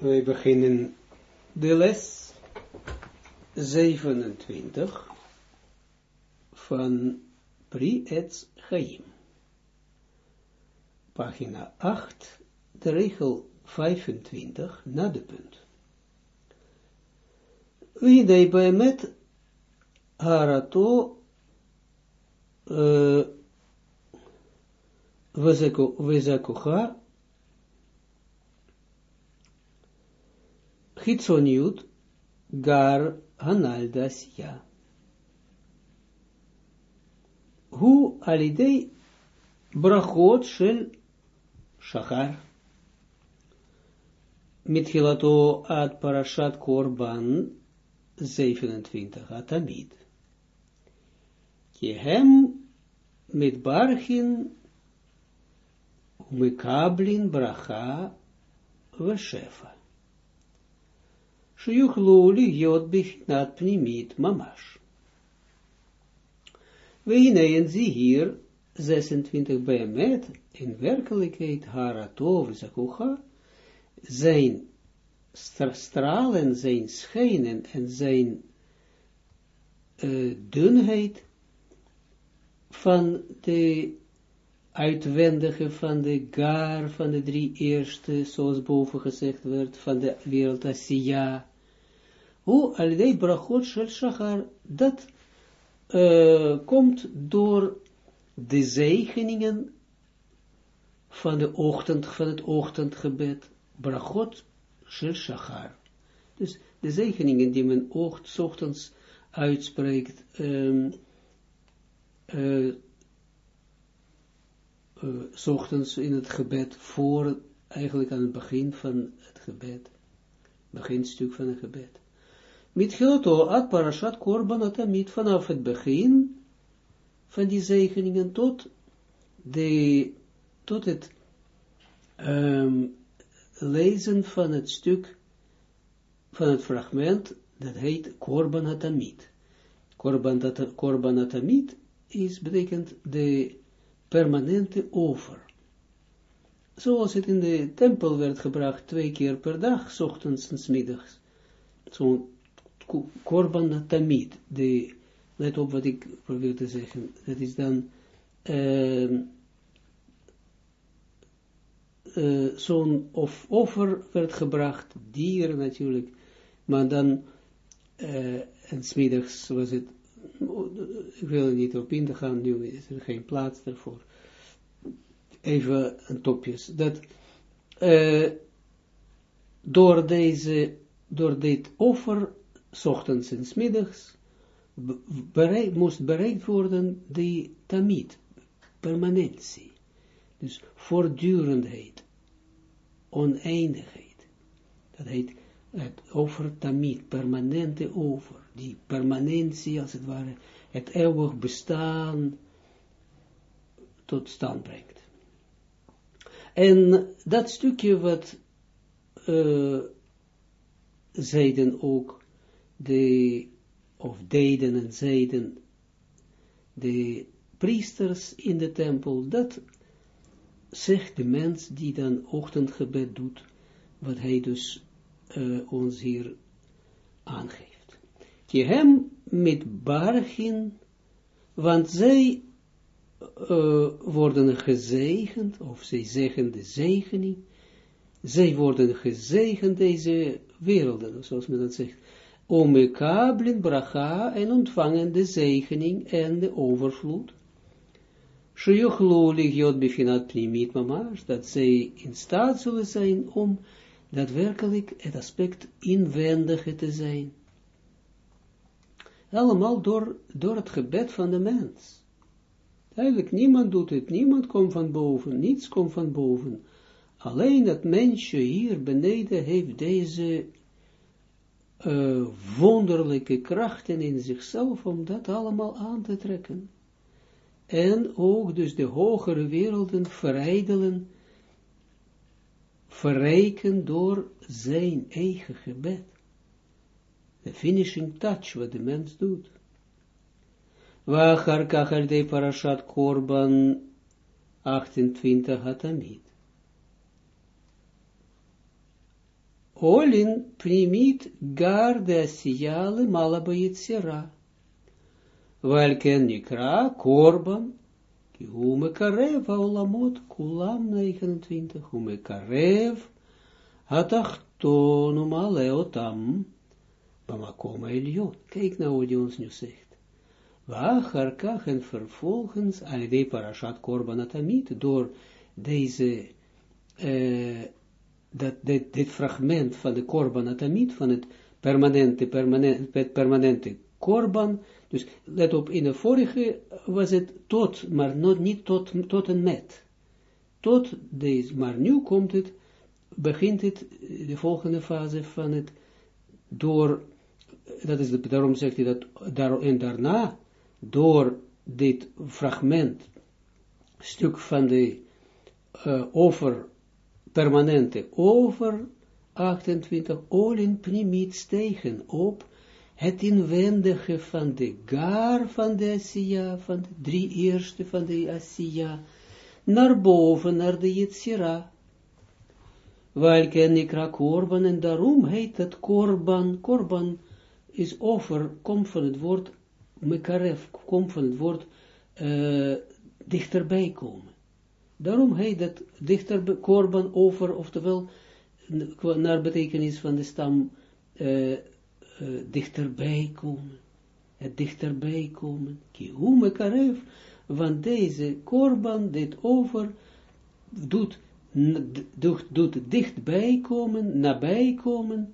We beginnen de les 27 van Pri Etz. Pagina 8, de regel 25, na de punt. Wie bij met harato uh, wezakucha Gitzoniut gar hanaldas ja. Hu alidei brachot shel shachar. Mithilato ad parashat korban 27 atamid. Jehem mit barchin bracha veshefa. שיוכלו להיות בחינת פנימית ממש. והנה en zie hier 26 באמת, in werkelijkheid haratov zakucha, zijn stralen, zijn schijnen en zijn uh, dunheid van de uitwendige van de gar van de drie eerste, zoals boven gezegd werd, van de wereld Asiya, hoe alidei brachot shel shachar, dat uh, komt door de zegeningen van de ochtend, van het ochtendgebed, brachot shel shachar. Dus de zegeningen die men ocht, ochtends uitspreekt, um, uh, uh, ochtends in het gebed, voor, eigenlijk aan het begin van het gebed, beginstuk van het gebed. Met Giloto at parashat korban atamid vanaf het begin van die zegeningen tot de, tot het um, lezen van het stuk, van het fragment, dat heet korban atamid. Korban, atamid is, betekent de permanente over. Zoals het in de tempel werd gebracht twee keer per dag, ochtends en middags. Zo'n korban tamid, de, let op wat ik probeer te zeggen, dat is dan uh, uh, zo'n of offer werd gebracht, dieren natuurlijk, maar dan, uh, en smiddags was het, ik wil er niet op in te gaan, nu is er geen plaats daarvoor. Even een topjes, dat door deze, door dit offer s ochtends en smiddags, bereik, moest bereikt worden die tamid, permanentie. Dus voortdurendheid, oneindigheid. Dat heet het over tamid, permanente over. Die permanentie, als het ware, het eeuwig bestaan tot stand brengt. En dat stukje wat uh, zeiden ook de, of deden en zeiden, de priesters in de tempel, dat zegt de mens die dan ochtendgebed doet, wat hij dus uh, ons hier aangeeft. Je hem met bargin, want zij uh, worden gezegend, of zij zeggen de zegening, zij worden gezegend deze werelden, zoals men dat zegt, omekablin bracha en ontvangen de zegening en de overvloed. Sheyochlu ligiot befinat pnimit mamash, dat zij in staat zullen zijn om daadwerkelijk het aspect inwendige te zijn. Allemaal door, door het gebed van de mens. Eigenlijk niemand doet het, niemand komt van boven, niets komt van boven. Alleen het mensje hier beneden heeft deze uh, wonderlijke krachten in zichzelf om dat allemaal aan te trekken. En ook dus de hogere werelden verijdelen, verrijken door zijn eigen gebed. De finishing touch wat de mens doet. Wachar kachel de parashat korban 28 hatamid. Olin primit gar de asiale malabayitsera. Welken nikra korban, hume karev olamot kulam 29, hume karev hatachton umale otam, bamakom elyon. Kijk nou wat hij ons nu zegt. Wacharkach en vervolgens, al parashat korban atamit, door deze, dat, dit, dit fragment van de korban atamit, van het permanente, permanente, permanente korban, dus let op, in de vorige was het tot, maar not, niet tot, tot en met. Tot deze, maar nu komt het, begint het, de volgende fase van het, door, dat is de, daarom zegt hij dat, daar, en daarna, door dit fragment, stuk van de uh, over, permanente, over 28, olin primiet stegen op het inwendige van de gar van de Asiya, van de drie eerste van de Asiya, naar boven, naar de Yetzira. Welke nikra korban, en daarom heet het korban, korban is over, komt van het woord mekarev, komt van het woord uh, dichterbij komen. Daarom heet het dichter korban over, oftewel naar betekenis van de stam uh, uh, dichterbij komen. Het dichterbij komen. Kihume karev, want deze korban, dit over, doet, doet, doet dichtbij komen, nabij komen,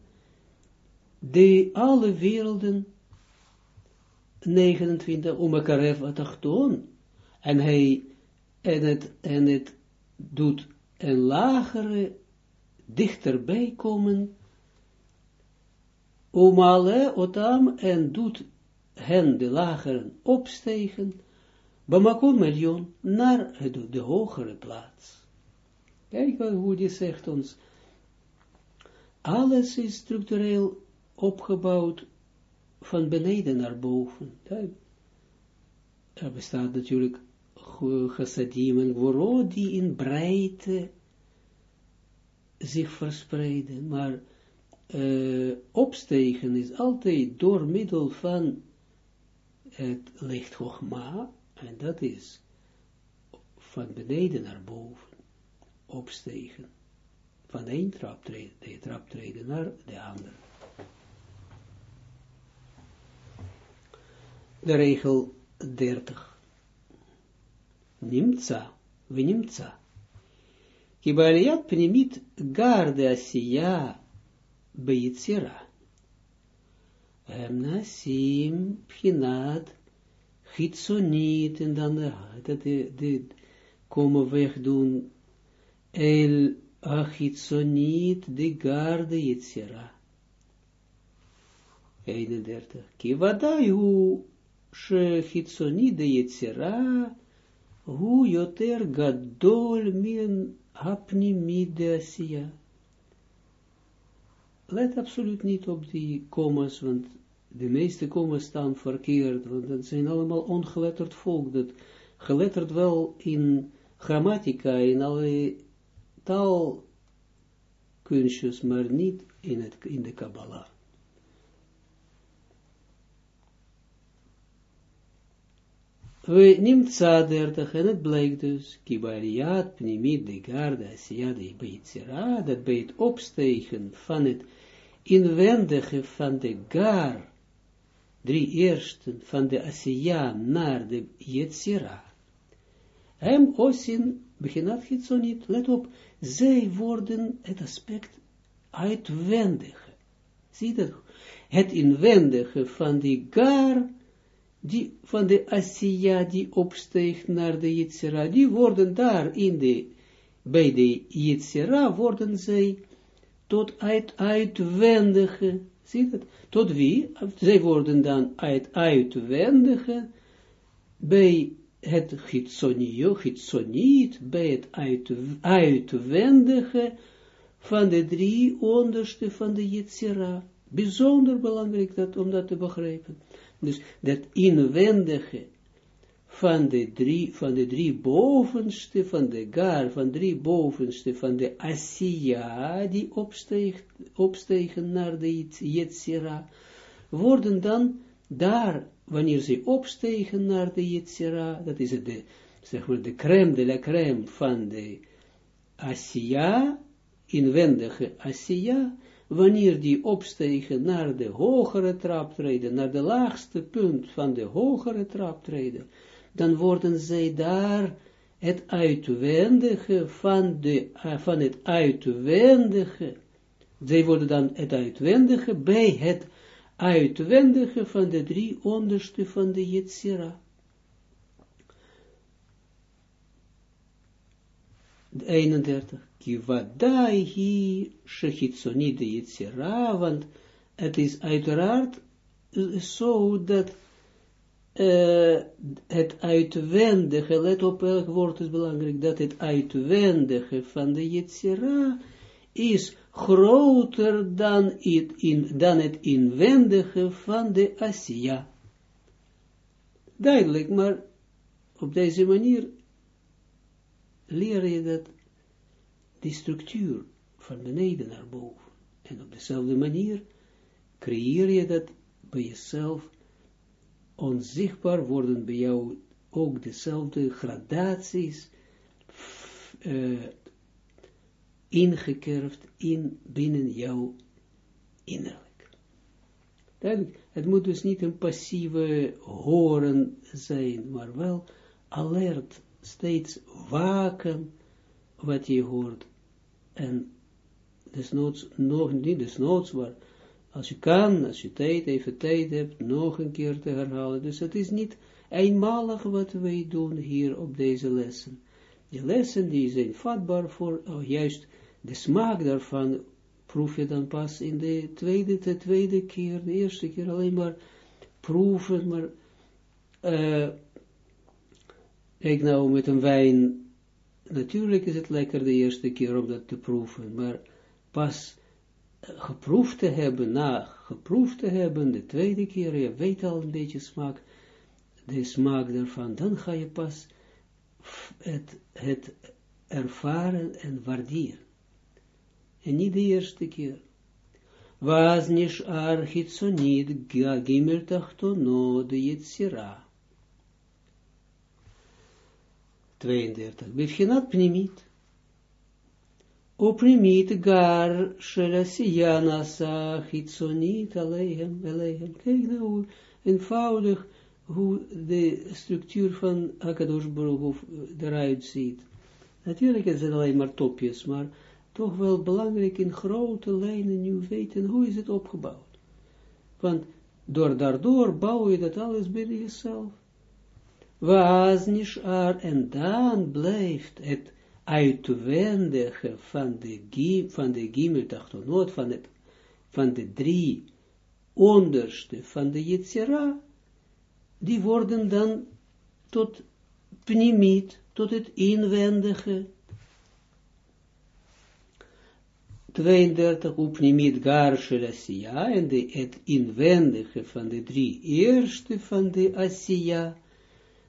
de alle werelden, 29, om karev atachton, en hij, en het, en het doet een lagere, dichterbij komen, Umale otam en doet hen de lageren opstegen, Bamakon miljoen naar de hogere plaats. Kijk hoe die zegt ons, alles is structureel opgebouwd van beneden naar boven. Er bestaat natuurlijk chassadim en die in breedte zich verspreiden, maar uh, opstegen is altijd door middel van het licht Hochma, en dat is van beneden naar boven, opstegen. Van één traptreden, de traptreden naar de andere. De regel 30. Nimtza, we nimtza. Kibaliat pnimit garde asiya Beitzira. Hem nasim, pchinat, gitzoniet, en dan dat de, de komen wegdoen, el de garde Yitzira. 31. Kivadai hu, she chitzoniet de Yitzira, hu yoter gadol min hapnimid de Asiya let absoluut niet op die commas, want de meeste commas staan verkeerd, want dat zijn allemaal ongeletterd volk, dat geletterd wel in grammatica, in alle taalkunstjes, maar niet in, het, in de Kabbalah. We neemt zadertig en het blijkt dus, kibariat, pnimit, de garda, asiyade, beitsira, dat bij het opstegen van het inwendige van de gar, drie eersten van de Asiya naar de Yetzira, hem osin, beginat niet, let op, zij worden het aspect uitwendige. Zie dat? Het inwendige van die gar, die, van de Asiya die opsteegt naar de Yetzira, die worden daar in de, bij de Yetzira worden zij tot uit uitwendige, zie het, tot wie? Zij worden dan uit uitwendige, bij het gitsonio, gitsoniet, bij het uit, uitwendige van de drie onderste van de Yitzira. Bijzonder belangrijk dat, om dat te begrijpen. Dus dat inwendige van de drie, van de drie bovenste, van de gar, van drie bovenste, van de Asiya, die opsteeg, opstegen naar de Yetzira, worden dan daar, wanneer ze opstegen naar de Yetzira, dat is de, zeg maar, de crème de la crème van de Asiya, inwendige Asiya, wanneer die opstegen naar de hogere traptreden, naar de laagste punt van de hogere traptreden, dan worden zij daar het uitwendige van, de, uh, van het uitwendige, zij worden dan het uitwendige bij het uitwendige van de drie onderste van de Yetzira. 31. Kivadai hi shechitsoni de Yetzira, want het is uiteraard zo dat uh, het uitwendige, let op elk woord is belangrijk, dat het uitwendige van de Yetzira is groter dan het, in, dan het inwendige van de Asiya. Duidelijk, maar op deze manier leer je dat die structuur van beneden naar boven. En op dezelfde manier creëer je dat bij jezelf onzichtbaar worden bij jou ook dezelfde gradaties uh, ingekerfd in binnen jou innerlijk. Duidelijk, het moet dus niet een passieve horen zijn, maar wel alert, steeds waken wat je hoort en desnoods, nog niet desnoods, maar als je kan, als je tijd, even tijd hebt, nog een keer te herhalen. Dus het is niet eenmalig wat wij doen hier op deze lessen. Die lessen die zijn vatbaar voor, oh, juist de smaak daarvan proef je dan pas in de tweede, de tweede keer, de eerste keer alleen maar proeven, maar uh, kijk nou met een wijn, natuurlijk is het lekker de eerste keer om dat te proeven, maar pas geproefd te hebben, na geproefd te hebben, de tweede keer, je weet al een beetje smaak, de smaak daarvan, dan ga je pas het, het ervaren en waarderen. En niet de eerste keer. Was nish architsonid gimel tachtono. 32. Bevchinat pnimit. Oprimit gar shelasiana sa chitsonit aleihem, aleihem. Kijk nou, eenvoudig hoe de structuur van Akadosh Baruch eruit ziet. Natuurlijk het alleen maar topjes, maar toch wel belangrijk in grote lijnen nu weten hoe is het opgebouwd. Want door daardoor bouw je dat alles binnen jezelf. Was nishar en dan blijft het uitwendige van de, gim, van de gimeltachtonot, van, het, van de drie onderste van de Yetzira, die worden dan tot pnimiet, tot het inwendige. 32 upnimiet gar Asiya, en de, het inwendige van de drie eerste van de Asiya,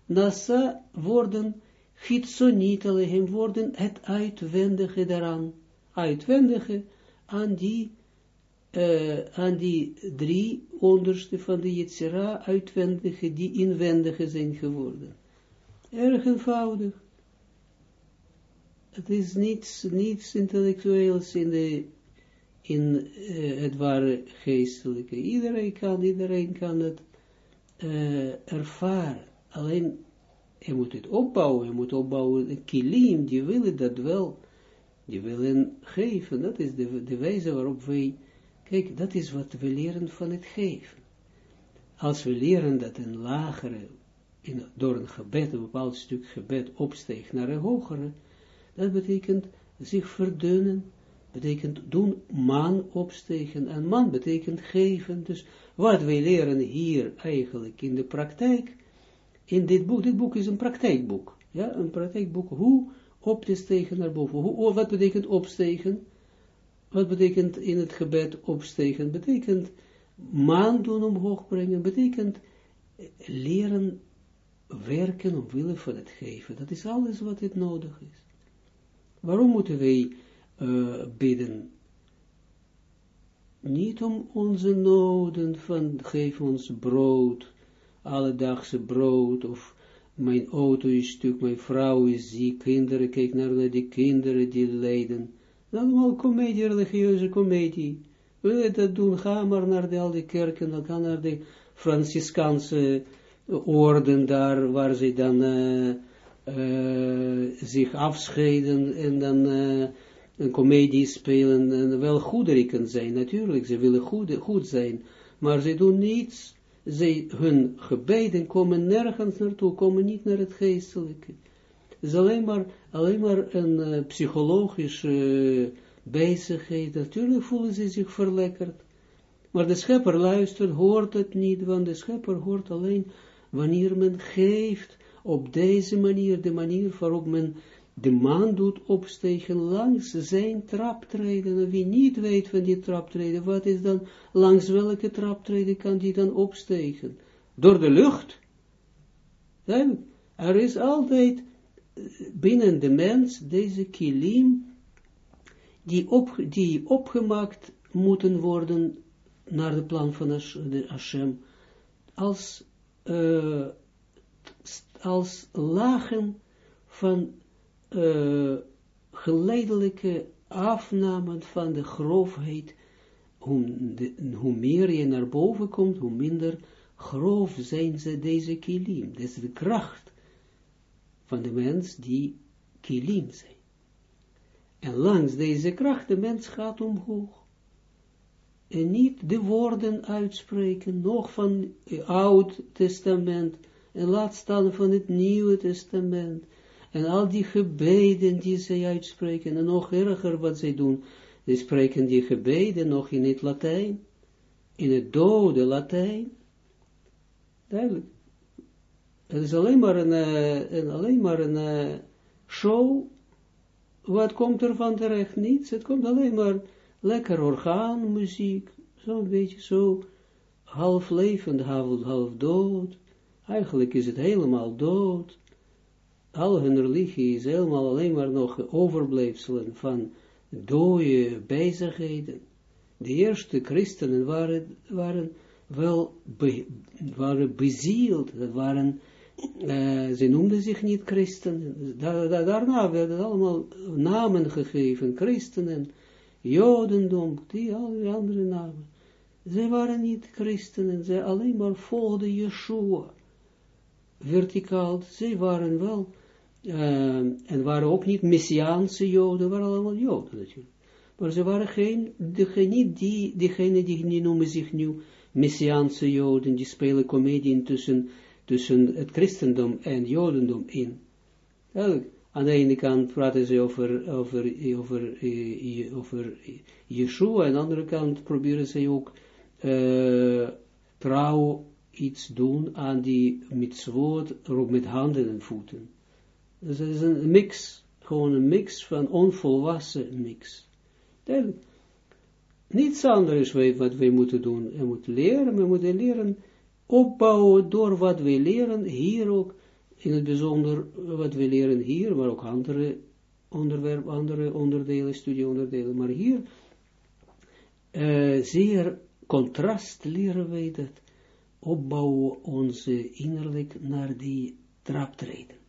nasa worden Gitsoniet hem worden het uitwendige daaraan, uitwendige aan die, uh, aan die drie onderste van de Yetzira, uitwendige, die inwendige zijn geworden. Erg eenvoudig. Het is niets, niets intellectueels in, de, in uh, het ware geestelijke. Iedereen kan, iedereen kan het uh, ervaren. Alleen je moet het opbouwen, je moet opbouwen, de kilim, die willen dat wel, die willen geven, dat is de, de wijze waarop wij, kijk, dat is wat we leren van het geven. Als we leren dat een lagere, in, door een gebed, een bepaald stuk gebed opsteegt naar een hogere, dat betekent zich verdunnen, betekent doen man opstegen, en man betekent geven, dus wat wij leren hier eigenlijk in de praktijk, in dit boek, dit boek is een praktijkboek, ja, een praktijkboek, hoe op te stegen naar boven, hoe, wat betekent opstegen, wat betekent in het gebed opstegen, betekent maan doen omhoog brengen, betekent leren werken omwille van het geven. Dat is alles wat het nodig is. Waarom moeten wij uh, bidden? Niet om onze noden van geef ons brood, alledagse brood, of mijn auto is stuk, mijn vrouw is ziek, kinderen, kijk naar die kinderen die lijden. Allemaal comedie, religieuze comedie. Wil je dat doen, ga maar naar de, al die kerken, dan ga naar de Franciscaanse orden daar, waar ze dan uh, uh, zich afscheiden en dan uh, een comedie spelen en wel goederiken zijn, natuurlijk, ze willen goed zijn, maar ze doen niets, ze, hun gebeden komen nergens naartoe, komen niet naar het geestelijke. Het is alleen maar, alleen maar een uh, psychologische uh, bezigheid, natuurlijk voelen ze zich verlekkerd, maar de schepper luistert, hoort het niet, want de schepper hoort alleen wanneer men geeft op deze manier, de manier waarop men de man doet opstegen langs zijn traptreden. En wie niet weet van die traptreden, wat is dan, langs welke traptreden kan die dan opstegen? Door de lucht? er is altijd binnen de mens deze kilim, die, op, die opgemaakt moeten worden naar de plan van Hashem, als, uh, als lagen van uh, geleidelijke afname van de grofheid, hoe, hoe meer je naar boven komt, hoe minder grof zijn ze deze kilim. Dat is de kracht van de mens die kilim zijn. En langs deze kracht, de mens gaat omhoog. En niet de woorden uitspreken, nog van het Oud Testament, en laat staan van het Nieuwe Testament, en al die gebeden die zij uitspreken, en nog erger wat zij doen, ze spreken die gebeden nog in het Latijn, in het dode Latijn. Duidelijk. Het is alleen maar een, een alleen maar een uh, show. Wat komt er van terecht? Niets. Het komt alleen maar lekker orgaanmuziek. Zo'n beetje zo half levend, half dood. Eigenlijk is het helemaal dood al hun religie is helemaal alleen maar nog overblijfselen van dode bezigheden. De eerste christenen waren, waren wel be, waren bezield, waren, uh, ze noemden zich niet christenen. Da, da, daarna werden allemaal namen gegeven, christenen, jodendom, die andere namen. Zij waren niet christenen, zij alleen maar volgden Yeshua. Verticaal, zij waren wel uh, en waren ook niet Messiaanse Joden, waren allemaal Joden natuurlijk. Maar ze waren geen, degene, niet die, diegenen die, noemen zich nu Messiaanse Joden, die spelen comedie tussen, tussen het christendom en Jodendom in. Eigenlijk, aan de ene kant praten ze over, over, over, uh, over Yeshua, aan de andere kant proberen ze ook uh, trouw iets doen aan die mitzvot, ook met handen en voeten. Dus het is een mix, gewoon een mix van onvolwassen mix. Duidelijk. Niets anders wat wij moeten doen. We moeten leren, we moeten leren opbouwen door wat wij leren, hier ook, in het bijzonder wat we leren hier, maar ook andere onderwerpen, andere onderdelen, studieonderdelen, maar hier uh, zeer contrast leren wij dat opbouwen onze innerlijk naar die traptreden.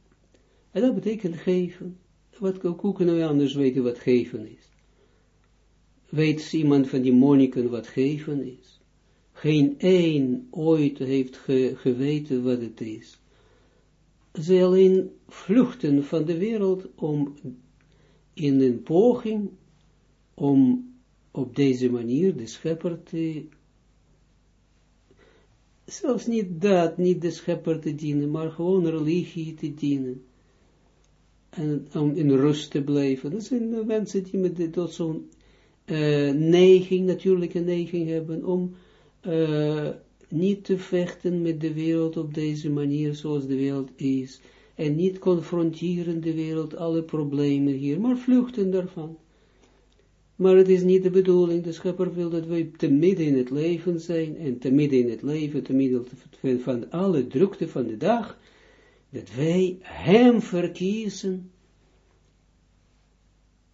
En dat betekent geven. Wat, hoe kunnen we anders weten wat geven is? Weet iemand van die monniken wat geven is? Geen één ooit heeft geweten wat het is. Ze alleen vluchten van de wereld om in een poging om op deze manier de schepper te zelfs niet dat, niet de schepper te dienen, maar gewoon religie te dienen en om in rust te blijven. Dat zijn mensen die met tot zo'n uh, neiging, natuurlijke neiging hebben, om uh, niet te vechten met de wereld op deze manier zoals de wereld is. En niet confronteren de wereld, alle problemen hier, maar vluchten daarvan. Maar het is niet de bedoeling, de schepper wil dat wij te midden in het leven zijn, en te midden in het leven, te midden van alle drukte van de dag, dat wij hem verkiezen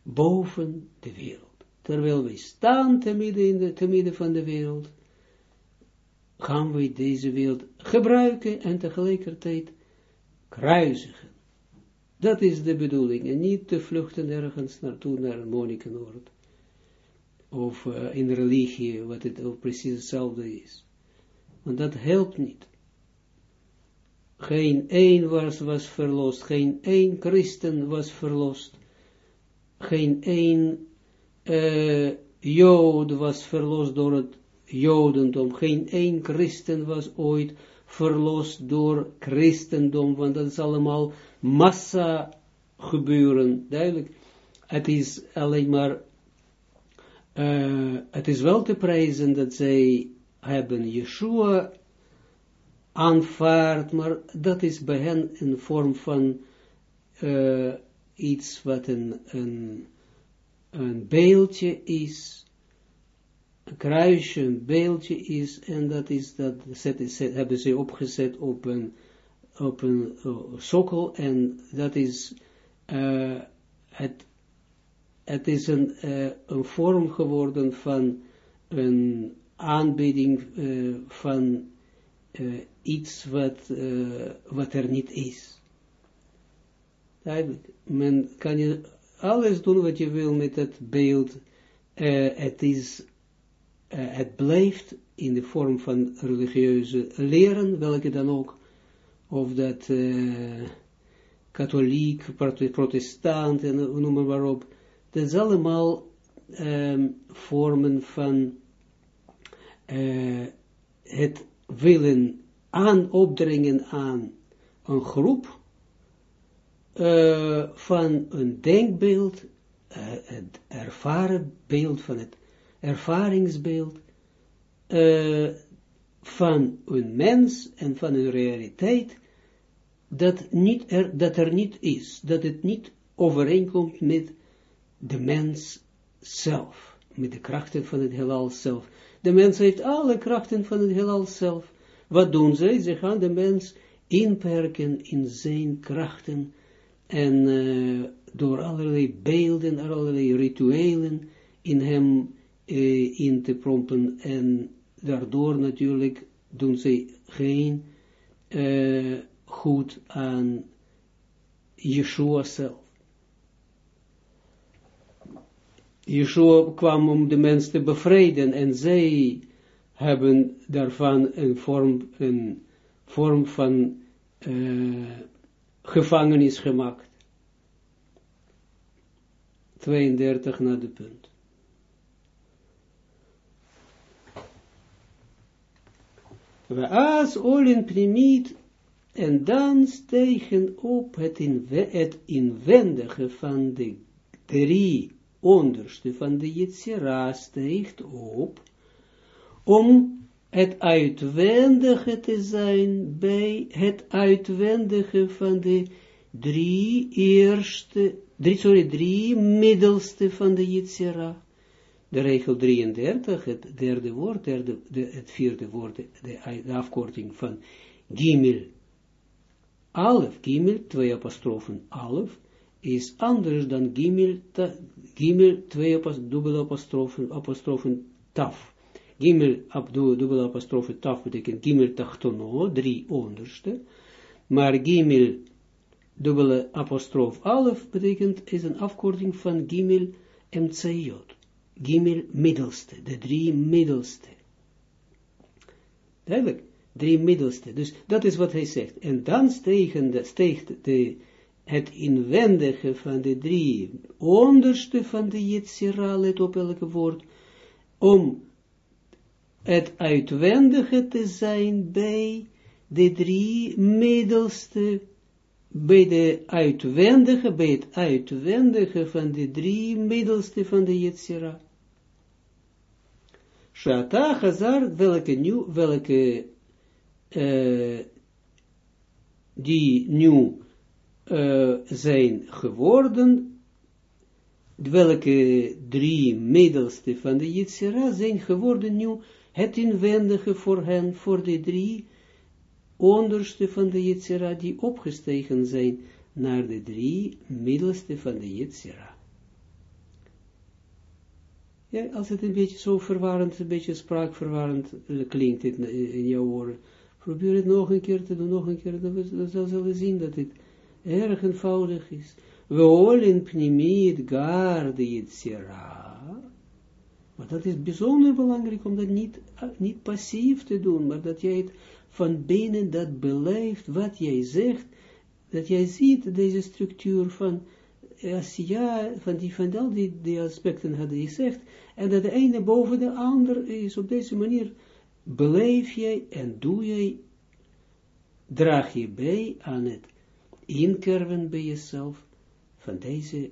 boven de wereld. Terwijl wij staan te midden, in de, midden van de wereld, gaan wij deze wereld gebruiken en tegelijkertijd kruisigen. Dat is de bedoeling, en niet te vluchten ergens naartoe, naar een monnikenoord. Of uh, in religie, wat het ook precies hetzelfde is. Want dat helpt niet. Geen één was, was verlost, geen één christen was verlost, geen één uh, jood was verlost door het jodendom, geen één christen was ooit verlost door christendom, want dat is allemaal massa gebeuren, duidelijk. Het is alleen maar, uh, het is wel te prijzen dat zij hebben Yeshua aanvaard, maar dat is bij hen een vorm van uh, iets wat een, een, een beeldje is, een kruisje, een beeldje is, en dat is, dat zet, zet, hebben ze opgezet op een, op een uh, sokkel, en dat is, uh, het, het is een, een vorm geworden van een aanbieding van uh, iets wat, uh, wat er niet is. Men kan je alles doen wat je wil met het beeld. het is, het blijft in de vorm van religieuze leren, welke dan ook, of dat katholiek, protestant en noem maar op. Dat is allemaal um, vormen van uh, het willen aan opdringen aan een groep uh, van een denkbeeld, uh, het ervaren beeld van het ervaringsbeeld van een mens en van een realiteit dat, niet er, dat er niet is, dat het niet overeenkomt met de mens zelf, met de krachten van het heelal zelf. De mens heeft alle krachten van het heelal zelf. Wat doen zij? Ze gaan de mens inperken in zijn krachten en uh, door allerlei beelden, allerlei rituelen in hem uh, in te prompen en daardoor natuurlijk doen zij geen uh, goed aan Yeshua zelf. Yeshua kwam om de mens te bevrijden en zij hebben daarvan een vorm, een vorm van uh, gevangenis gemaakt. 32 naar de punt. We as olin primiet en dan stegen op het inwendige van de drie onderste van de Yetzira steegt op, om het uitwendige te zijn bij het uitwendige van de drie eerste, drie, drie middelste van de Yitzhira. De regel 33, het derde woord, derde, de, het vierde woord, de, de, afkorting van Gimel, Alef, Gimel, twee apostrofen, Alef, is anders dan Gimel, Gimel twee dubbele apostrofen, apostrofen, Taf. Gimel, dubbele apostrofe taf betekent Gimel tachtono, drie onderste. Maar Gimel, dubbele apostrof alef betekent, is een afkorting van Gimel mcjot. Gimel middelste, de drie middelste. Duidelijk, drie middelste. Dus dat is wat hij zegt. En dan stegen de, steegt de, het inwendige van de drie onderste van de Yetzira, let op elke woord, om het uitwendige te zijn bij de drie middelste, bij de uitwendige, bij het uitwendige van de drie middelste van de Yetzira. Shata Hazar, welke nu, welke uh, die nu uh, zijn geworden, welke drie middelste van de Yitzhira zijn geworden nu het inwendige voor hen, voor de drie onderste van de Yetzira, die opgestegen zijn naar de drie middelste van de Yetzira. Ja, als het een beetje zo verwarrend, een beetje spraakverwarrend klinkt het in jouw oren, probeer het nog een keer te doen, nog een keer, dan, zal je zien dat het erg eenvoudig is. We olin pnimit gar de Yetzira. Maar dat is bijzonder belangrijk om dat niet, niet passief te doen, maar dat jij het van binnen dat beleeft, wat jij zegt, dat jij ziet deze structuur van, als ja, van die, van al die, die aspecten had je gezegd, en dat de ene boven de ander is, op deze manier beleef jij en doe jij, draag je bij aan het inkerven bij jezelf van deze,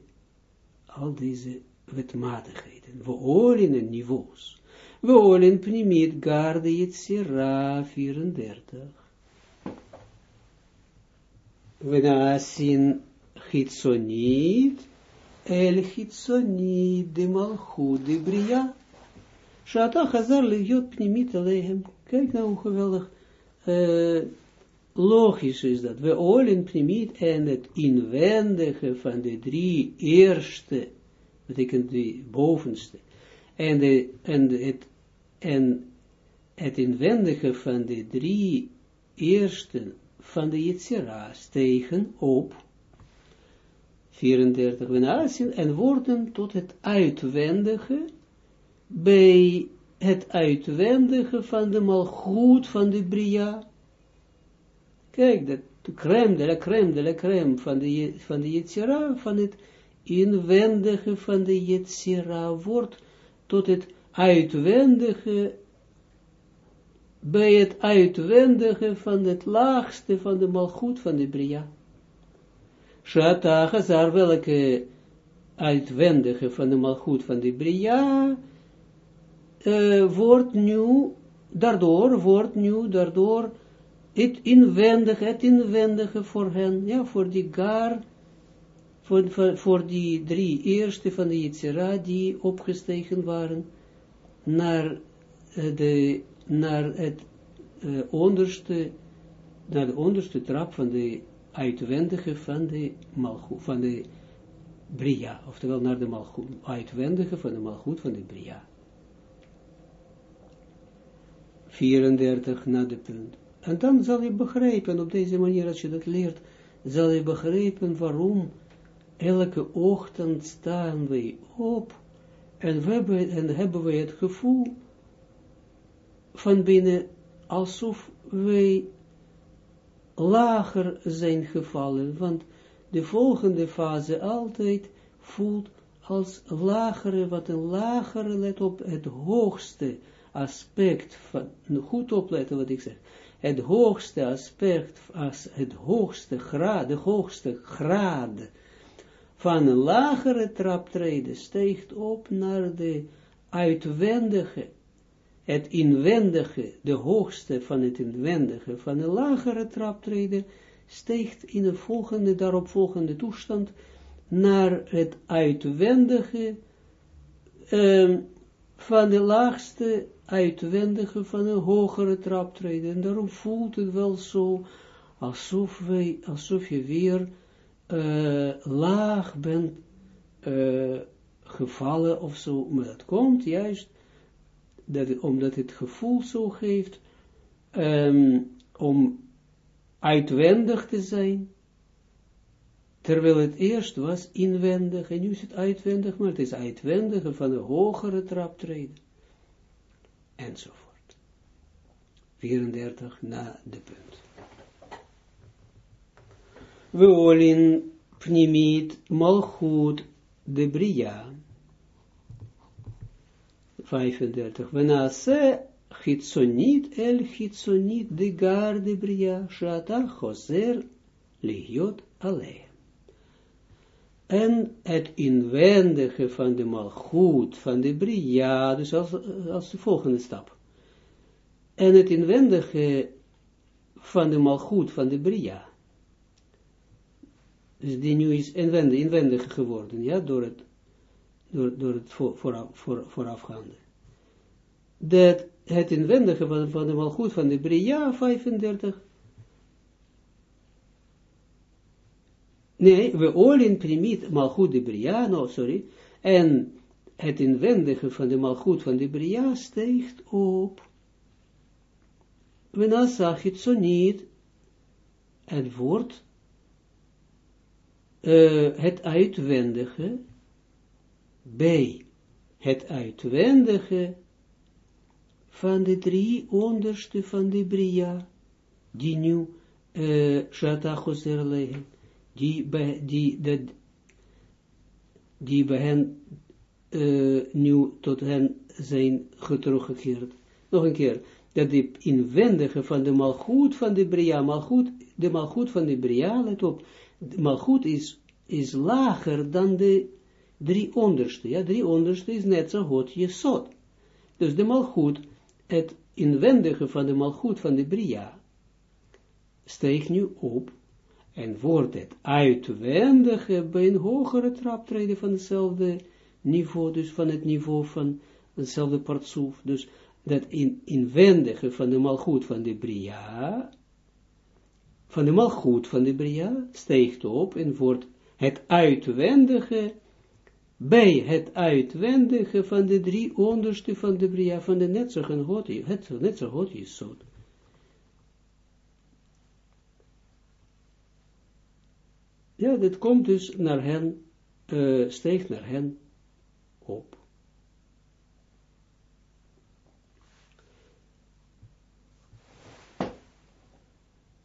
al deze wetmatigheden. We oren in niveaus. We oren primit garde Yetzira 34. We nasin Chitsonit, El Chitsonit, de Malchut, de Bria. Shata Chazar legiot pnimit alehem. Kijk nou hoe geweldig uh, logisch is dat. We oren primit en het inwendige van de drie eerste betekent de bovenste, en, de, en, het, en het inwendige van de drie eerste van de Yetzira stegen op, 34 wenasien, en worden tot het uitwendige, bij het uitwendige van de malgoed van de Bria. Kijk, de crème de la crème de la crème van de, van de Yetzira, van het inwendige van de Yetzira wordt tot het uitwendige, bij het uitwendige van het laagste van de malgoed van de Bria. Shata Hazar, welke uitwendige van de malgoed van de Bria, uh, wordt nu, daardoor, wordt nu, daardoor, het inwendige, het inwendige voor hen, ja, voor die gar, voor, voor, voor, die drie eerste van de Yitzhira die opgestegen waren naar, uh, de, naar het uh, onderste, naar de onderste trap van de uitwendige van de malgoed, van de Bria, oftewel naar de malgoed, uitwendige van de malgoed van de Bria. 34 na de punt. En dan zal je begrijpen, op deze manier als je dat leert, zal je begrijpen waarom elke ochtend staan wij op en, hebben, en wij het gevoel van binnen alsof wij lager zijn gevallen, want de volgende fase altijd voelt als lagere, wat een lagere, let op, het hoogste aspect van, goed opletten wat ik zeg, het hoogste aspect, als het hoogste graad, de hoogste graad van lagere traptreden steekt op naar de uitwendige, het inwendige, de hoogste van het inwendige van een lagere traptreden, steekt in een volgende, daarop volgende toestand naar het uitwendige um, van de laagste uitwendige van een hogere traptreden. En daarom voelt het wel zo, alsof, wij, alsof je weer uh, laag bent uh, gevallen of zo, maar dat komt juist dat het, omdat het gevoel zo geeft um, om uitwendig te zijn, terwijl het eerst was inwendig, en nu is het uitwendig, maar het is uitwendig van een hogere traptreden, enzovoort. 34 na de punt we olin pnimit malchut de bria. 35. Venase chitsonit el chitsonit de gar de bria, shata choser ligiot ale. En het inwendige van de malchut, van de bria, dus als, als de volgende stap. En het inwendige van de malchut, van de bria dus die nu is inwendig, inwendig geworden, ja, door het, door, door het voor, voor, voorafgaande. Dat het inwendige van, van de malgoed van de Bria 35, nee, we olin primit malchut de bria, no, sorry, en het inwendige van de malchut van de bria steegt op. We zag het zo niet, het wordt uh, het uitwendige bij het uitwendige van de drie onderste van de Bria, die nu uh, die bij, die, dat, die bij hen uh, nu tot hen zijn teruggekeerd. Nog een keer, dat de inwendige van de malgoed van de Bria, malgoed, de malgoed van de Bria, let op, de malgoed is, is lager dan de drie onderste, ja, drie onderste is net zo goed je zot. Dus de malgoed, het inwendige van de malgoed van de Bria, steekt nu op en wordt het uitwendige bij een hogere traptreden van hetzelfde niveau, dus van het niveau van hetzelfde partsoef, dus dat in, inwendige van de malgoed van de Bria, van de malgoed van de Bria, steekt op en wordt het uitwendige bij het uitwendige van de drie onderste van de Bria, van de Netzach en Hoti, het Hoti is Ja, dit komt dus naar hen, uh, steekt naar hen op.